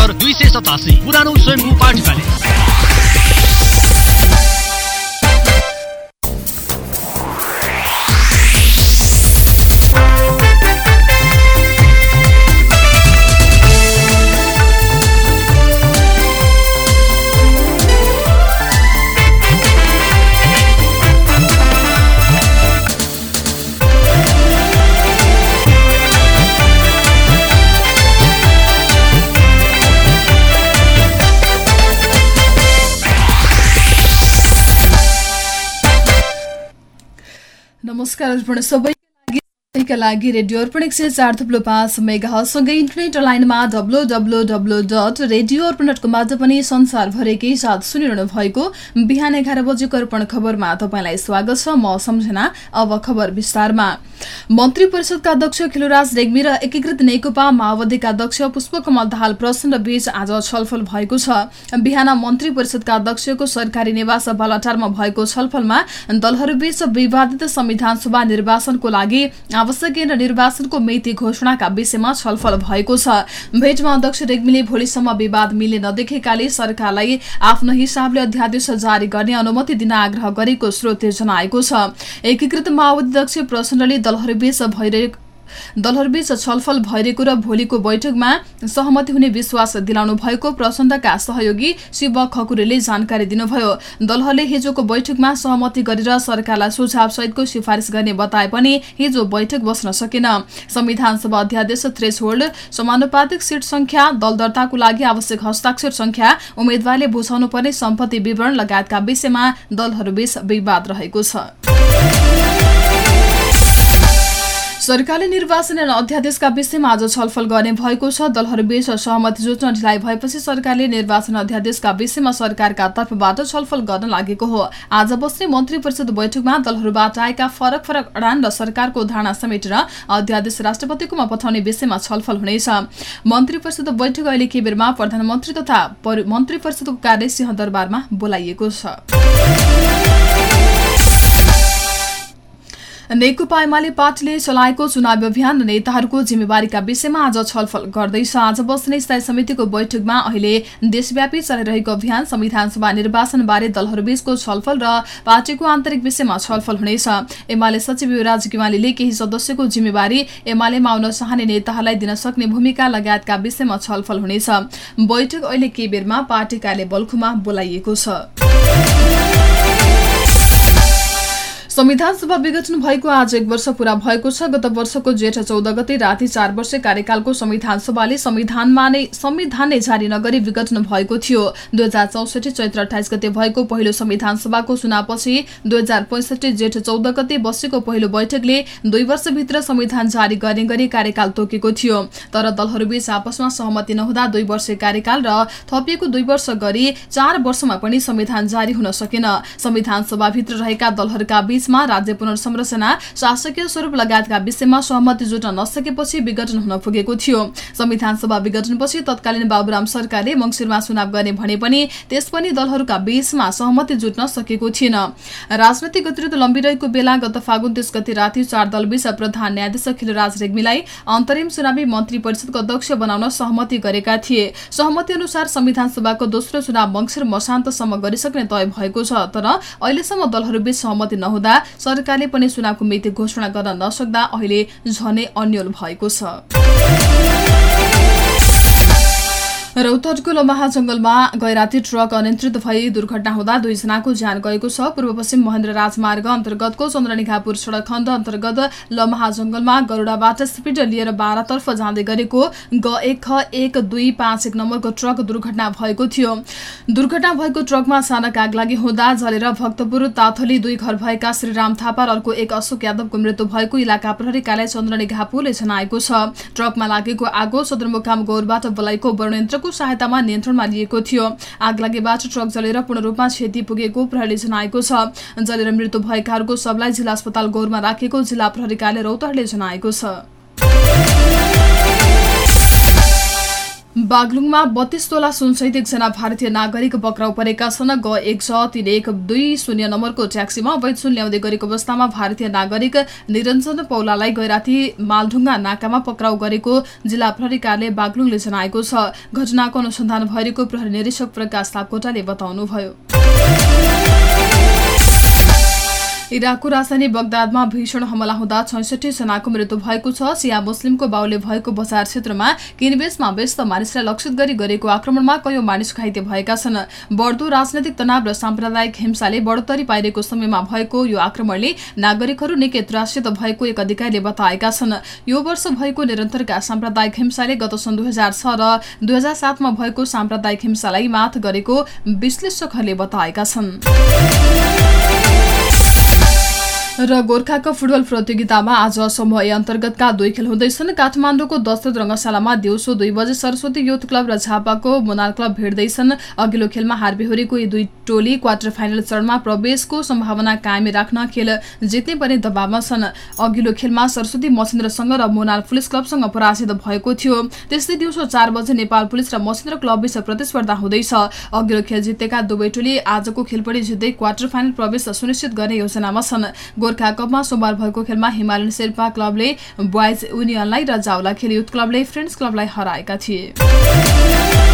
दुई सय सतासी पुरानो स्वयम्भू पार्टी प्यालेस। नमस्कार अर्पण सबैका लागि सबैका लागि रेडियो अर्पण एक सय चार थुप्लो पाँच मेगासँगै इन्टरनेट लाइनमा W W W dot radio Arpan dot कमबाट पनि संसारभरिकै साथ सुनिरहनु भएको बिहान एघार बजेको अर्पण खबरमा तपाईँलाई स्वागत छ। म सम्झना अब खबर विस्तारमा। मन्त्री परिषदका अध्यक्ष खिलुराज रेग्मी र एकीकृत नेकपा माओवादीका अध्यक्ष पुष्पकमल दाहाल प्रचण्ड बीच आज छलफल भएको छ। बिहान मन्त्री परिषदका अध्यक्षको सरकारी निवास बालाटारमा भएको छलफलमा दलहरूबीच विवादित संविधान सभा निर्वाचनको लागि आवश्यक केन्द्र निर्वाचनको मिति घोषणाका विषयमा छलफल भएको छ। भेटमा अध्यक्ष रेग्मीले भोलिसम्म विवाद मिल्ने नदेखेकाले सरकारलाई आफ्नो हिसाबले अध्यादेश जारी गर्ने अनुमति दिन आग्रह गरेको स्रोतले जनाएको छ। एकीकृत माओवादी अध्यक्ष प्रचण्डले दलहरूबीच भइरहेको दलहरूबीच छलफल भइरहेको र भोलिको बैठकमा सहमति हुने विश्वास दिलाउनु भएको प्रचण्डका सहयोगी शिव खकुरेले जानकारी दिनुभयो। दलहरूले हिजोको बैठकमा सहमति गरेर सरकारलाई सुझाव सहितको सिफारिस गर्ने बताए पनि हिजो बैठक बस्न सकेन। संविधान सभा अध्यादेश थ्रेस होल्ड समानुपातिक सिट संख्या दल दर्ताको लागि आवश्यक हस्ताक्षर संख्या उम्मेद्वारले बुझाउनु पर्ने सम्पत्ति विवरण लगायतका विषयमा दलहरूबीच विवाद रहेको छ। सरकारले निर्वाचन अध्यादेशका विषयमा आज छलफल गर्ने भएको छ। दलहरूबीच सहमति जुट्न ढिलाइ भएपछि सरकारले निर्वाचन अध्यादेशका विषयमा सरकारका तर्फबाट छलफल गर्न लागेको हो। आज बस्ने मन्त्री परिषद बैठकमा दलहरूबाट आएका फरक फरक अडान र सरकारको धारणा समेटेर अध्यादेश राष्ट्रपतिकोमा पठाउने विषयमा छलफल हुनेछ। मन्त्री परिषद बैठक अहिले केबेरमा प्रधानमन्त्री तथा मन्त्री परिषदको कार्य सिंहदरबारमा बोलाइएको छ। नेकपा एमाले पार्टीले चलाएको चुनावी अभियान नेताहरूको जिम्मेवारीका विषयमा आज छलफल गर्दैछ आज बस्ने स्थायी समितिको बैठकमा अहिले देशव्यापी चलिरहेको अभियान संविधान सभा निर्वाचनबारे दलहरूबीचको छलफल र पार्टीको आन्तरिक विषयमा छलफल हुनेछ। एमाले सचिव युवराज गिवालीले केही सदस्यको जिम्मेवारी एमालेमा आउन चाहने नेताहरूलाई दिन सक्ने भूमिका लगायतका विषयमा छलफल हुनेछ। बैठक अहिले केबेरमा पार्टी कार्य बल्खुमा बोलाइएको छ। संविधान सभा विघटन भएको आज एक वर्ष पूरा भएको छ। गत वर्षको जेठ चौध गते राति चार वर्ष कार्यकालको संविधान सभाले संविधानमा नै संविधान नै जारी नगरी विघटन भएको थियो। दुई हजार चौसठी चैत्र अठाइस गते भएको पहिलो संविधान सभाको चुनावपछि दुई हजार पैंसठी जेठ चौध गते बसेको पहिलो बैठकले दुई वर्षभित्र संविधान जारी गर्ने गरी कार्यकाल तोकेको थियो। तर दलहरूबीच आपसमा सहमति नहुँदा दुई वर्ष कार्यकाल र थपिएको दुई वर्ष गरी चार वर्षमा पनि संविधान जारी हुन सकेन। संविधान सभाभित्र रहेका दलहरूका बीच बीचमा राज्य पुनर्संरचना शासकीय स्वरूप लगायतका विषयमा सहमति जुट्न नसकेपछि विघटन हुन पुगेको थियो। संविधान सभा विघटनपछि तत्कालीन बाबुराम सरकारले मंगिरमा चुनाव गर्ने भने पनि त्यस पनि दलहरूका बीचमा सहमति जुट्न सकेको थिएन। राजनैतिक गतिरोध लम्बिरहेको बेला गत फागुन त्यस गति राति चार दलबीच प्रधान न्यायाधीश खिलराज रेग्मीलाई अन्तरिम चुनावी मन्त्री परिषदको अध्यक्ष बनाउन सहमति गरेका थिए। सहमति अनुसार संविधान सभाको दोस्रो चुनाव मंगिर मशान्तसम्म गरिसक्ने तय भएको छ तर अहिलेसम्म दलहरूबीच सहमति नहुँदा सरकारले पनि चुनावको मिति घोषणा गर्न नसक्दा अहिले झनै अन्यल भएको छ। रौतहटको लमाहा जंगलमा गैराती ट्रक अनियन्त्रित भई दुर्घटना हुँदा दुईजनाको ज्यान गएको छ। पूर्व पश्चिम महेन्द्र राजमार्ग अन्तर्गतको चन्द्रनिघापुर सड़क खण्ड अन्तर्गत लमाहा जंगलमा गरुडाबाट स्पिड लिएर बाह्रतर्फ जाँदै गरेको ग एक ख एक दुई पाँच एक नम्बरको ट्रक दुर्घटना भएको थियो। दुर्घटना भएको ट्रकमा अचानक आग लागि हुँदा जलेर भक्तपुर ताथली दुई घर भएका श्रीराम थापा र अर्को एक अशोक यादवको मृत्यु भएको इलाका प्रहरी कार्यालय चन्द्रनिघापुरले जनाएको छ। ट्रकमा लागेको आगो सदरमुकाम गौरबाट बोलाएको वर्णयन्त्रको ट्रकको सहायतामा नियन्त्रणमा लिएको थियो। आगलागीबाट ट्रक जलेर पूर्ण रूपमा क्षति पुगेको प्रहरीले जनाएको छ। जलेर मृत्यु भएकाहरूको सबलाई जिल्ला अस्पताल गौरमा राखेको जिल्ला प्रहरी कार्यालय रौतहटले जनाएको छ। बागलुङमा बत्तीस तोला सुनसहित एकजना भारतीय नागरिक पक्राउ परेका छन्। ग एक छ तीन एक दुई शून्य नम्बरको ट्याक्सीमा अवैध सुन ल्याउँदै गरेको अवस्थामा भारतीय नागरिक निरञ्जन पौलालाई गैराती मालढुङ्गा नाकामा पक्राउ गरेको जिल्ला प्रहरी कार्यालय बागलुङले जनाएको छ। घटनाको अनुसन्धान भइरहेको प्रहरी निरीक्षक प्रकाश सापकोटाले बताउनुभयो। इराकको राजधानी बगदादमा भीषण हमला हुँदा छैसठी जनाको मृत्यु भएको छ। सिया मुस्लिमको बाउले भएको बजार क्षेत्रमा किनबेचमा व्यस्त मानिसलाई लक्षित गरी गरेको आक्रमणमा कयौं मानिस घाइते भएका छन्। बढ्दो राजनैतिक तनाव र साम्प्रदायिक हिंसाले बढोत्तरी पाइरहेको समयमा भएको यो आक्रमणले नागरिकहरू निकै त्रासित भएको एक अधिकारीले बताएका छन्। यो वर्ष भएको निरन्तरका साम्प्रदायिक हिंसाले गत सन् दुई हजार छ र दुई हजार सातमा भएको साम्प्रदायिक हिंसालाई माथ गरेको विश्लेषकहरूले बताएका छन्। र गोर्खा कप फुटबल प्रतियोगितामा आज समूह ए अन्तर्गतका दुई खेल हुँदैछन्। काठमाडौँको दशरथ रङ्गशालामा दिउँसो दुई बजे सरस्वती युथ क्लब र झापाको मोनाल क्लब भेट्दैछन्। अघिल्लो खेलमा हारबेहोरीको यी दुई टोली क्वार्टर फाइनल चरणमा प्रवेशको सम्भावना कायम राख्न खेल जित्ने पनि दबावमा छन्। अघिल्लो खेलमा सरस्वती मसिन्द्रसँग र मोनाल पुलिस क्लबसँग पराजित भएको थियो। त्यस्तै दिउँसो चार बजे नेपाल पुलिस र मसिन्द्र क्लबबीच प्रतिस्पर्धा हुँदैछ। अघिल्लो खेल जितेका दुवै टोली आजको खेल पनि जित्दै क्वार्टर फाइनल प्रवेश सुनिश्चित गर्ने योजनामा छन्। गोर्खा कपमा सोमबार भएको खेलमा हिमालयन शेर्पा क्लबले बोइज युनियनलाई र जाउला खेल युथ क्लबले फ्रेन्ड्स क्लबलाई हराएका थिए।